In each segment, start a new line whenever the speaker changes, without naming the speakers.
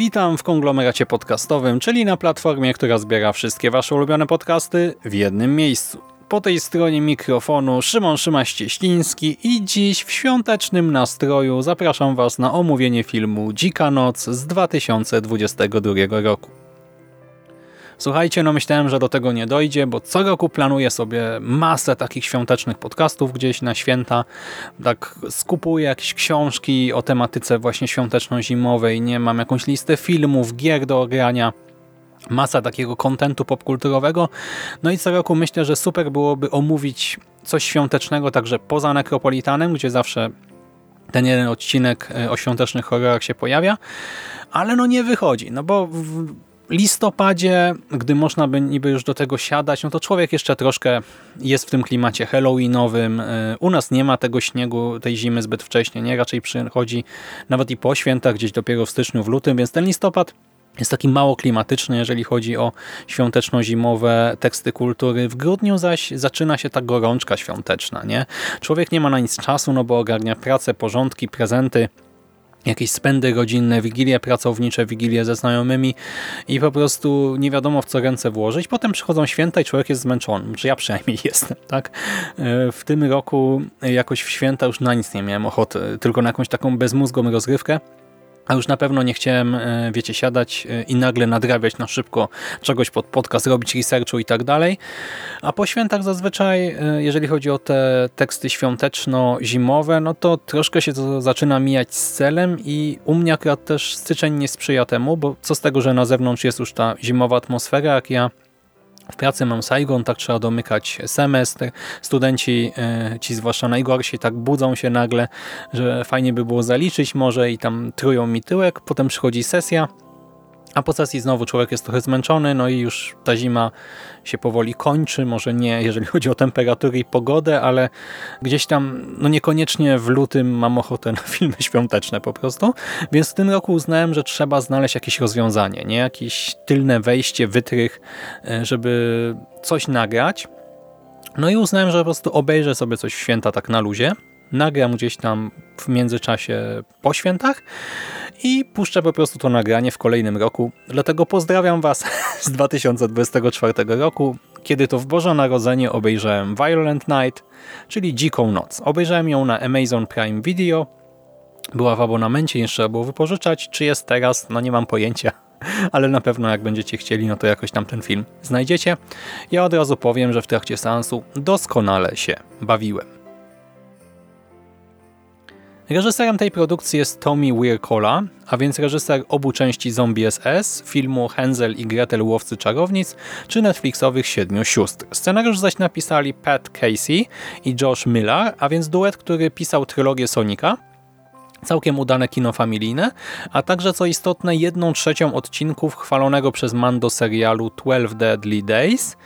Witam w konglomeracie podcastowym, czyli na platformie, która zbiera wszystkie Wasze ulubione podcasty w jednym miejscu. Po tej stronie mikrofonu Szymon Szymaś-Cieśliński i dziś w świątecznym nastroju zapraszam Was na omówienie filmu Dzika Noc z 2022 roku. Słuchajcie, no myślałem, że do tego nie dojdzie, bo co roku planuję sobie masę takich świątecznych podcastów gdzieś na święta. Tak skupuję jakieś książki o tematyce właśnie świąteczno-zimowej, nie mam jakąś listę filmów, gier do ogrania masa takiego kontentu popkulturowego. No i co roku myślę, że super byłoby omówić coś świątecznego także poza Necropolitanem, gdzie zawsze ten jeden odcinek e, o świątecznych horrorach się pojawia, ale no nie wychodzi, no bo listopadzie, gdy można by niby już do tego siadać, no to człowiek jeszcze troszkę jest w tym klimacie halloweenowym. E, U nas nie ma tego śniegu, tej zimy zbyt wcześnie, nie? Raczej przychodzi nawet i po świętach, gdzieś dopiero w styczniu, w lutym, więc ten listopad jest taki mało klimatyczny, jeżeli chodzi o świąteczno-zimowe teksty kultury. W grudniu zaś zaczyna się ta gorączka świąteczna. Nie? Człowiek nie ma na nic czasu, no bo ogarnia pracę, porządki, prezenty, jakieś spędy rodzinne, wigilie pracownicze, wigilie ze znajomymi i po prostu nie wiadomo w co ręce włożyć. Potem przychodzą święta i człowiek jest zmęczony, czy ja przynajmniej jestem. tak? E, W tym roku jakoś w święta już na nic nie miałem ochoty, tylko na jakąś taką bezmózgą rozgrywkę. A już na pewno nie chciałem, e, wiecie, siadać e, i nagle nadrabiać na szybko czegoś pod podcast, robić researchu i tak dalej. A po świętach zazwyczaj, e, jeżeli chodzi o te teksty świąteczno-zimowe, no to troszkę się to zaczyna mijać z celem i u mnie akurat też styczeń nie sprzyja temu, bo co z tego, że na zewnątrz jest już ta zimowa atmosfera, jak ja w pracy mam Saigon, tak trzeba domykać semestr. Studenci, e, ci zwłaszcza najgorsi, tak budzą się nagle, że fajnie by było zaliczyć może i tam trują mi tyłek. Potem przychodzi sesja, a po sesji znowu człowiek jest trochę zmęczony, no i już ta zima się powoli kończy. Może nie, jeżeli chodzi o temperatury i pogodę, ale gdzieś tam, no niekoniecznie w lutym mam ochotę na filmy świąteczne po prostu. Więc w tym roku uznałem, że trzeba znaleźć jakieś rozwiązanie, nie? Jakieś tylne wejście, wytrych, e, żeby coś nagrać. No i uznałem, że po prostu obejrzę sobie coś w święta tak na luzie. Nagram gdzieś tam w międzyczasie po świętach i puszczę po prostu to nagranie w kolejnym roku. Dlatego pozdrawiam Was z 2024 roku, kiedy to w Boże Narodzenie obejrzałem Violent Night, czyli Dziką Noc. Obejrzałem ją na Amazon Prime Video. Była w abonamencie, nie trzeba było wypożyczać. Czy jest teraz? No nie mam pojęcia. Ale na pewno jak będziecie chcieli, no to jakoś tam ten film znajdziecie. Ja od razu powiem, że w trakcie seansu doskonale się bawiłem. Reżyserem tej produkcji jest Tommy Wirkola, a więc reżyser obu części Zombie SS, filmu Hansel i Gretel Łowcy Czarownic, czy Netflixowych Siedmiu Sióstr. Scenariusz zaś napisali Pat Casey i Josh Miller, a więc duet, który pisał trylogię Sonika, całkiem udane kino familijne, a także co istotne jedną trzecią odcinków chwalonego przez Mando serialu 12 Deadly Days.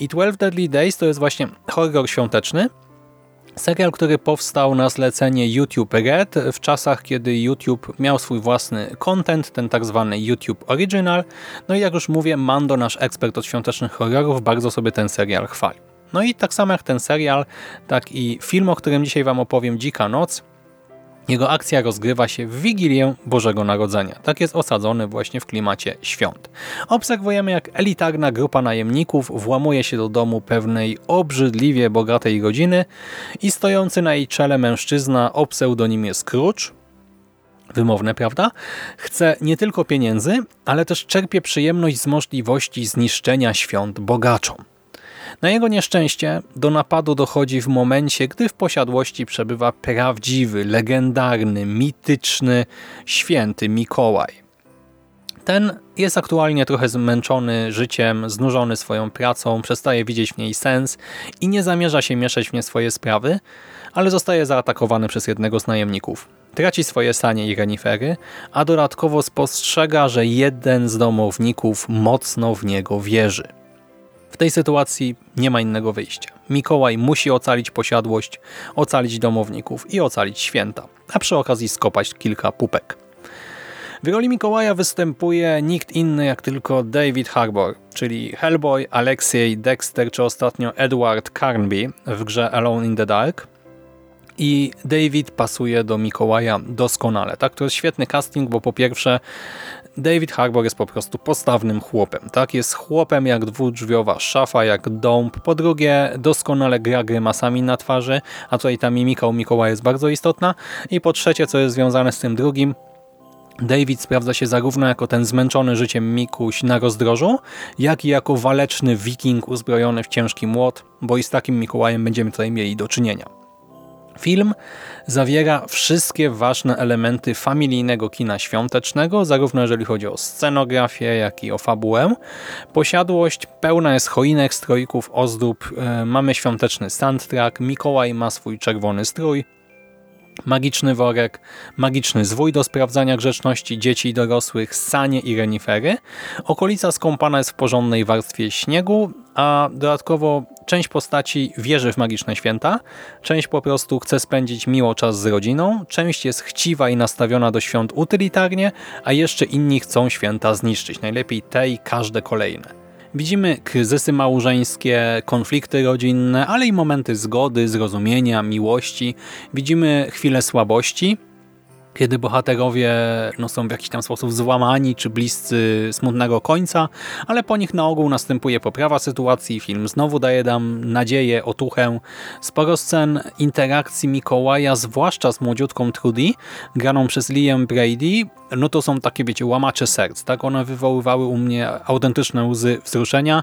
I 12 Deadly Days to jest właśnie horror świąteczny, Serial, który powstał na zlecenie YouTube Red w czasach, kiedy YouTube miał swój własny content, ten tak zwany YouTube Original. No i jak już mówię, Mando, nasz ekspert od świątecznych horrorów, bardzo sobie ten serial chwalił. No i tak samo jak ten serial, tak i film, o którym dzisiaj Wam opowiem, Dzika Noc, jego akcja rozgrywa się w Wigilię Bożego Narodzenia. Tak jest osadzony właśnie w klimacie świąt. Obserwujemy jak elitarna grupa najemników włamuje się do domu pewnej obrzydliwie bogatej rodziny i stojący na jej czele mężczyzna o pseudonimie Scrooge, wymowne, prawda? Chce nie tylko pieniędzy, ale też czerpie przyjemność z możliwości zniszczenia świąt bogaczom. Na jego nieszczęście do napadu dochodzi w momencie, gdy w posiadłości przebywa prawdziwy, legendarny, mityczny święty Mikołaj. Ten jest aktualnie trochę zmęczony życiem, znużony swoją pracą, przestaje widzieć w niej sens i nie zamierza się mieszać w nie swoje sprawy, ale zostaje zaatakowany przez jednego z najemników. Traci swoje sanie i renifery, a dodatkowo spostrzega, że jeden z domowników mocno w niego wierzy. Tej sytuacji nie ma innego wyjścia. Mikołaj musi ocalić posiadłość, ocalić domowników i ocalić święta, a przy okazji skopać kilka pupek. W roli Mikołaja występuje nikt inny jak tylko David Harbour, czyli Hellboy, Alexei, Dexter czy ostatnio Edward Carnby w grze Alone in the Dark. I David pasuje do Mikołaja doskonale. Tak, to jest świetny casting, bo po pierwsze David Harbour jest po prostu postawnym chłopem. Tak, jest chłopem jak dwudrzwiowa szafa, jak dąb. Po drugie doskonale gra grymasami na twarzy, a tutaj ta mimika u Mikołaja jest bardzo istotna. I po trzecie, co jest związane z tym drugim, David sprawdza się zarówno jako ten zmęczony życiem Mikuś na rozdrożu, jak i jako waleczny wiking uzbrojony w ciężki młot, bo i z takim Mikołajem będziemy tutaj mieli do czynienia. Film zawiera wszystkie ważne elementy familijnego kina świątecznego, zarówno jeżeli chodzi o scenografię, jak i o fabułę. Posiadłość pełna jest choinek, strojków, ozdób, e, mamy świąteczny soundtrack, Mikołaj ma swój czerwony strój, magiczny worek, magiczny zwój do sprawdzania grzeczności dzieci i dorosłych, sanie i renifery. Okolica skąpana jest w porządnej warstwie śniegu, a dodatkowo część postaci wierzy w magiczne święta, część po prostu chce spędzić miło czas z rodziną, część jest chciwa i nastawiona do świąt utylitarnie, a jeszcze inni chcą święta zniszczyć, najlepiej te i każde kolejne. Widzimy kryzysy małżeńskie, konflikty rodzinne, ale i momenty zgody, zrozumienia, miłości. Widzimy chwile słabości, kiedy bohaterowie no, są w jakiś tam sposób złamani czy bliscy smutnego końca, ale po nich na ogół następuje poprawa sytuacji, film znowu daje nam nadzieję, otuchę. Sporo scen interakcji Mikołaja, zwłaszcza z młodziutką Trudy, graną przez Liam Brady, no to są takie, wiecie, łamacze serc, tak? One wywoływały u mnie autentyczne łzy wzruszenia.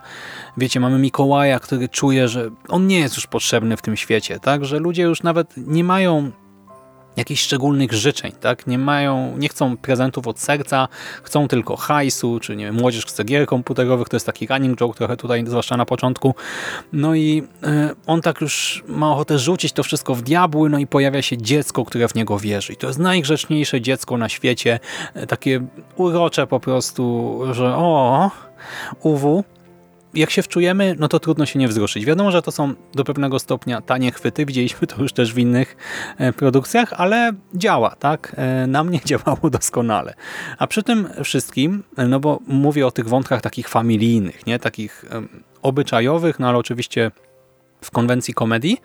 Wiecie, mamy Mikołaja, który czuje, że on nie jest już potrzebny w tym świecie, tak? Że ludzie już nawet nie mają jakichś szczególnych życzeń, tak? Nie mają, nie chcą prezentów od serca, chcą tylko hajsu, czy nie wiem, młodzież chce gier komputerowych, to jest taki running joke trochę tutaj, zwłaszcza na początku. No i y, on tak już ma ochotę rzucić to wszystko w diabły, no i pojawia się dziecko, które w niego wierzy. I to jest najgrzeczniejsze dziecko na świecie, y, takie urocze po prostu, że o, uwu, jak się wczujemy, no to trudno się nie wzruszyć. Wiadomo, że to są do pewnego stopnia tanie chwyty, widzieliśmy to już też w innych e, produkcjach, ale działa, tak? E, na mnie działało doskonale. A przy tym wszystkim, no bo mówię o tych wątkach takich familijnych, nie? Takich obyczajowych, no ale oczywiście w konwencji komedii,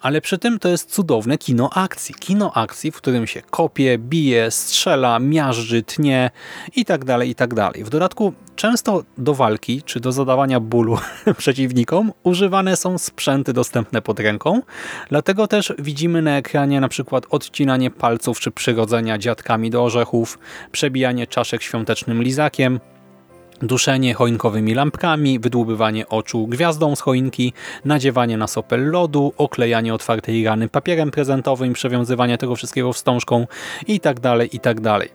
ale przy tym to jest cudowne kino akcji. Kino akcji, w którym się kopie, bije, strzela, miażdży, tnie i tak dalej, i tak dalej. W dodatku często do walki czy do zadawania bólu przeciwnikom używane są sprzęty dostępne pod ręką, dlatego też widzimy na ekranie na przykład odcinanie palców czy przyrodzenia dziadkami do orzechów, przebijanie czaszek świątecznym lizakiem, duszenie choinkowymi lampkami, wydłubywanie oczu gwiazdą z choinki, nadziewanie na sopel lodu, oklejanie otwartej rany papierem prezentowym, przewiązywanie tego wszystkiego wstążką i tak dalej, i tak dalej.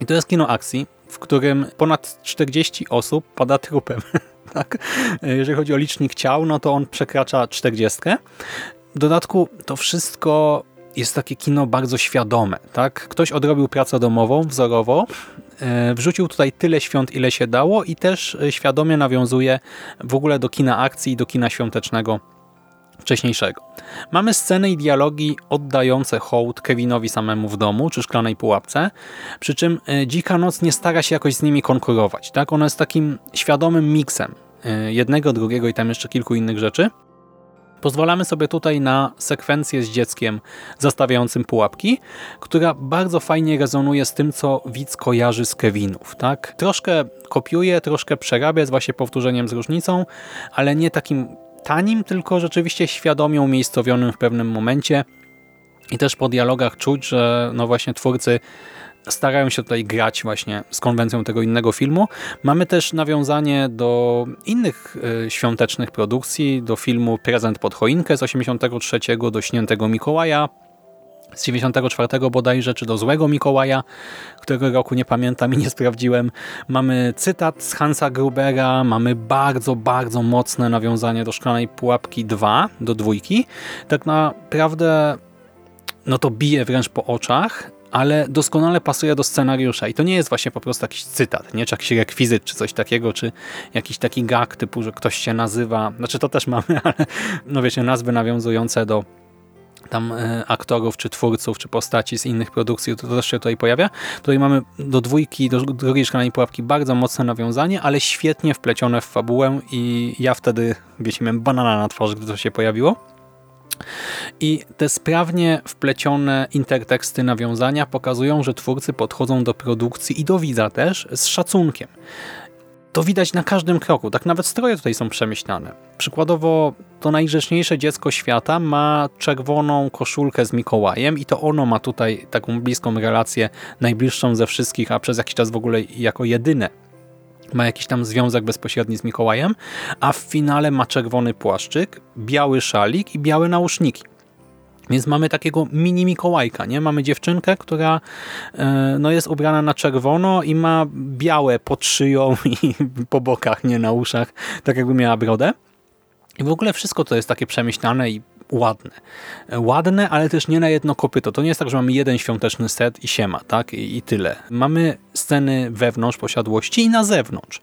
I to jest kino akcji, w którym ponad 40 osób pada trupem. tak? Jeżeli chodzi o licznik ciał, no to on przekracza 40. W dodatku to wszystko jest takie kino bardzo świadome. Tak? Ktoś odrobił pracę domową wzorowo, wrzucił tutaj tyle świąt, ile się dało i też e, świadomie nawiązuje w ogóle do kina akcji i do kina świątecznego wcześniejszego. Mamy sceny i dialogi oddające hołd Kevinowi samemu w domu czy szklanej pułapce, przy czym e, Dzika Noc nie stara się jakoś z nimi konkurować. Tak? Ona jest takim świadomym miksem jednego, drugiego i tam jeszcze kilku innych rzeczy. Pozwalamy sobie tutaj na sekwencję z dzieckiem zastawiającym pułapki, która bardzo fajnie rezonuje z tym, co widz kojarzy z Kevinów. Tak? Troszkę kopiuje, troszkę przerabia, jest właśnie powtórzeniem z różnicą, ale nie takim tanim, tylko rzeczywiście świadomie umiejscowionym w pewnym momencie. I też po dialogach czuć, że no właśnie twórcy starają się tutaj grać właśnie z konwencją tego innego filmu. Mamy też nawiązanie do innych y, świątecznych produkcji, do filmu Prezent pod choinkę z 83, do Śniętego Mikołaja, z 94 bodajże, czy do Złego Mikołaja, którego roku nie pamiętam i nie sprawdziłem. Mamy cytat z Hansa Grubera, mamy bardzo, bardzo mocne nawiązanie do Szklanej Pułapki 2, do dwójki. Tak naprawdę no to bije wręcz po oczach, ale doskonale pasuje do scenariusza i to nie jest właśnie po prostu jakiś cytat, nie? czy jakiś rekwizyt, czy coś takiego, czy jakiś taki gag typu, że ktoś się nazywa, znaczy to też mamy, ale no wiecie, nazwy nawiązujące do tam e, aktorów, czy twórców, czy postaci z innych produkcji, to, też się tutaj pojawia. Tutaj mamy do dwójki, do drugiej szklanej pułapki bardzo mocne nawiązanie, ale świetnie wplecione w fabułę i ja wtedy, wiecie, miałem banana na twarzy, gdy to się pojawiło. I te sprawnie wplecione interteksty nawiązania pokazują, że twórcy podchodzą do produkcji i do widza też z szacunkiem. To widać na każdym kroku, tak nawet stroje tutaj są przemyślane. Przykładowo to najgrzeczniejsze dziecko świata ma czerwoną koszulkę z Mikołajem i to ono ma tutaj taką bliską relację, najbliższą ze wszystkich, a przez jakiś czas w ogóle jako jedyne ma jakiś tam związek bezpośredni z Mikołajem, a w finale ma czerwony płaszczyk, biały szalik i białe nauszniki. Więc mamy takiego mini Mikołajka, nie? Mamy dziewczynkę, która e, no, jest ubrana na czerwono i ma białe pod szyją i po bokach, nie na uszach, tak jakby miała brodę. I w ogóle wszystko to jest takie przemyślane i ładne. Ładne, ale też nie na jedno kopyto. To nie jest tak, że mamy jeden świąteczny set i siema, tak? I, i tyle. Mamy sceny wewnątrz posiadłości i na zewnątrz.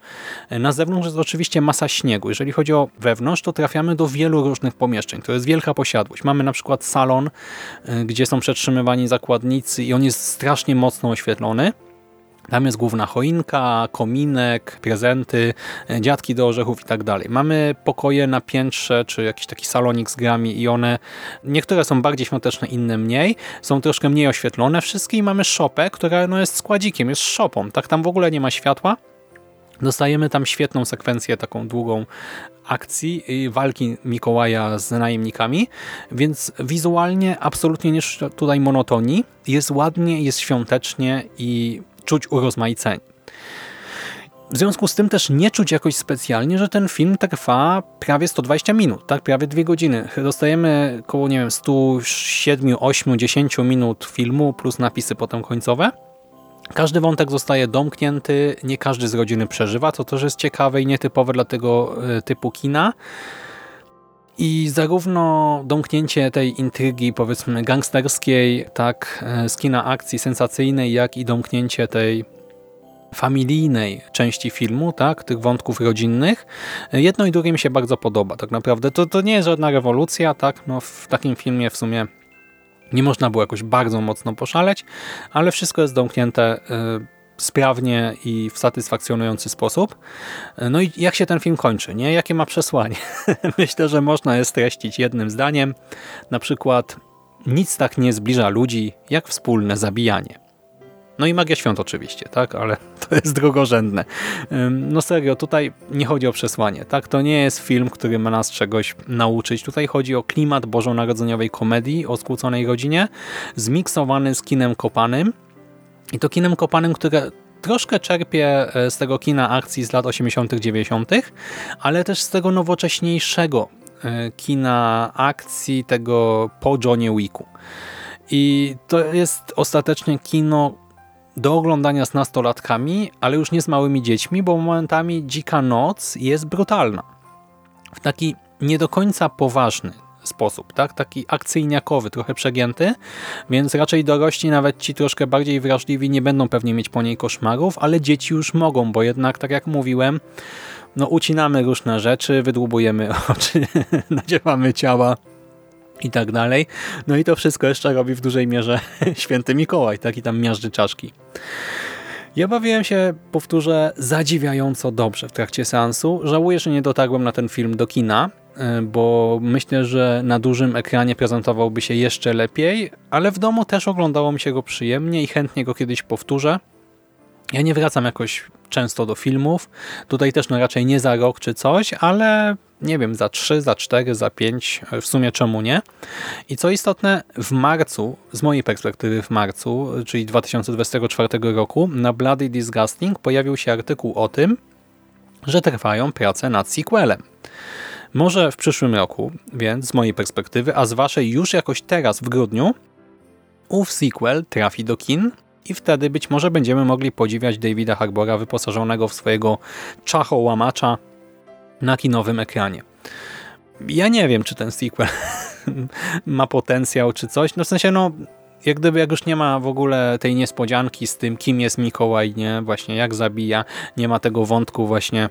Na zewnątrz jest oczywiście masa śniegu. Jeżeli chodzi o wewnątrz, to trafiamy do wielu różnych pomieszczeń. To jest wielka posiadłość. Mamy na przykład salon, y, gdzie są przetrzymywani zakładnicy i on jest strasznie mocno oświetlony. Tam jest główna choinka, kominek, prezenty, e, dziadki do orzechów i tak dalej. Mamy pokoje na piętrze, czy jakiś taki salonik z grami i one, niektóre są bardziej świąteczne, inne mniej. Są troszkę mniej oświetlone wszystkie i mamy szopę, która no, jest składzikiem, jest szopą. Tak tam w ogóle nie ma światła. Dostajemy tam świetną sekwencję, taką długą akcji walki Mikołaja z najemnikami, więc wizualnie absolutnie nie tutaj monotonii. Jest ładnie, jest świątecznie i czuć urozmaicenie. W związku z tym też nie czuć jakoś specjalnie, że ten film trwa prawie 120 minut, tak? prawie dwie godziny. Dostajemy około, nie wiem, 107, 8, 10 minut filmu plus napisy potem końcowe. Każdy wątek zostaje domknięty, nie każdy z rodziny przeżywa, co też jest ciekawe i nietypowe dla tego e, typu kina. I zarówno domknięcie tej intrygi, powiedzmy, gangsterskiej, tak, e, z kina akcji sensacyjnej, jak i domknięcie tej familijnej części filmu, tak, tych wątków rodzinnych. E, jedno i drugie mi się bardzo podoba. Tak naprawdę to, to nie jest żadna rewolucja, tak, no w takim filmie w sumie nie można było jakoś bardzo mocno poszaleć, ale wszystko jest domknięte e, sprawnie i w satysfakcjonujący sposób. No i jak się ten film kończy? Nie? Jakie ma przesłanie? Myślę, że można je streścić jednym zdaniem. Na przykład nic tak nie zbliża ludzi jak wspólne zabijanie. No i magia świąt oczywiście, tak, ale to jest drugorzędne. No serio, tutaj nie chodzi o przesłanie, tak, to nie jest film, który ma nas czegoś nauczyć. Tutaj chodzi o klimat bożonarodzeniowej komedii o skłóconej rodzinie, zmiksowany z kinem kopanym, i to kinem kopanym, które troszkę czerpie e, z tego kina akcji z lat 80., 90., ale też z tego nowocześniejszego e, kina akcji, tego po Johnie Wicku. I to jest ostatecznie kino do oglądania z nastolatkami, ale już nie z małymi dziećmi, bo momentami Dzika Noc jest brutalna. W taki nie do końca poważny, sposób, tak? Taki akcyjniakowy, trochę przegięty, więc raczej dorośli, nawet ci troszkę bardziej wrażliwi nie będą pewnie mieć po niej koszmarów, ale dzieci już mogą, bo jednak, tak jak mówiłem, no ucinamy różne rzeczy, wydłubujemy oczy, nadziewamy ciała i tak dalej. No i to wszystko jeszcze robi w dużej mierze święty Mikołaj, tak? I tam miażdży czaszki. Ja bawiłem się, powtórzę, zadziwiająco dobrze w trakcie seansu. Żałuję, że nie dotarłem na ten film do kina, bo myślę, że na dużym ekranie prezentowałby się jeszcze lepiej, ale w domu też oglądało mi się go przyjemnie i chętnie go kiedyś powtórzę. Ja nie wracam jakoś często do filmów. Tutaj też no raczej nie za rok czy coś, ale nie wiem, za 3, za 4, za 5, w sumie czemu nie. I co istotne, w marcu, z mojej perspektywy w marcu, czyli 2024 roku, na Bloody Disgusting pojawił się artykuł o tym, że trwają prace nad sequelem. Może w przyszłym roku, więc z mojej perspektywy, a z waszej już jakoś teraz w grudniu, ów sequel trafi do kin i wtedy być może będziemy mogli podziwiać Davida Harbora wyposażonego w swojego czachołamacza na kinowym ekranie. Ja nie wiem, czy ten sequel ma potencjał, czy coś. No w sensie, no jak gdyby jak już nie ma w ogóle tej niespodzianki z tym, kim jest Mikołaj, nie? Właśnie jak zabija, nie ma tego wątku właśnie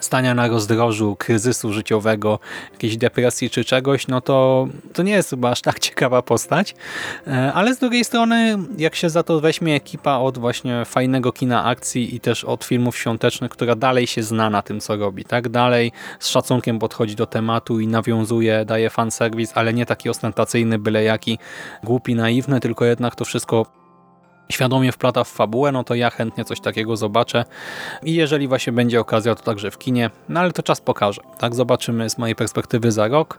stania na rozdrożu, kryzysu życiowego, jakiejś depresji czy czegoś, no to to nie jest chyba aż tak ciekawa postać. E, Ale z drugiej strony, jak się za to weźmie ekipa od właśnie fajnego kina akcji i też od filmów świątecznych, która dalej się zna na tym, co robi, tak? Dalej z szacunkiem podchodzi do tematu i nawiązuje, daje fanserwis, ale nie taki ostentacyjny, byle jaki, głupi, naiwny, tylko jednak to wszystko świadomie wplata w fabułę, no to ja chętnie coś takiego zobaczę i jeżeli właśnie będzie okazja, to także w kinie, no ale to czas pokaże. Tak zobaczymy z mojej perspektywy za rok.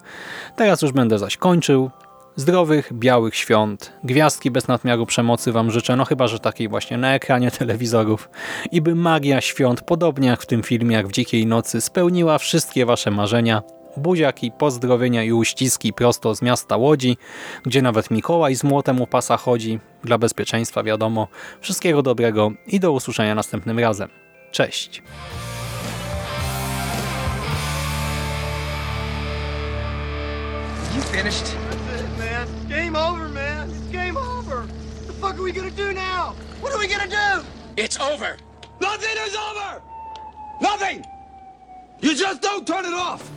Teraz już będę zaś kończył. Zdrowych, białych świąt, gwiazdki bez nadmiaru przemocy Wam życzę, no chyba, że takiej właśnie na ekranie telewizorów i by magia świąt, podobnie jak w tym filmie, jak w Dzikiej Nocy, spełniła wszystkie Wasze marzenia. Buziaki, pozdrowienia i uściski prosto z miasta Łodzi, gdzie nawet Mikołaj z młotem u pasa chodzi, dla bezpieczeństwa wiadomo. Wszystkiego dobrego i do usłyszenia następnym razem. Cześć!
You finished?
That's it, man. Game over, man. It's game over. What the fuck are we gonna do now? What are we gonna do?
It's over.
Nothing is over! Nothing! You just don't turn it off!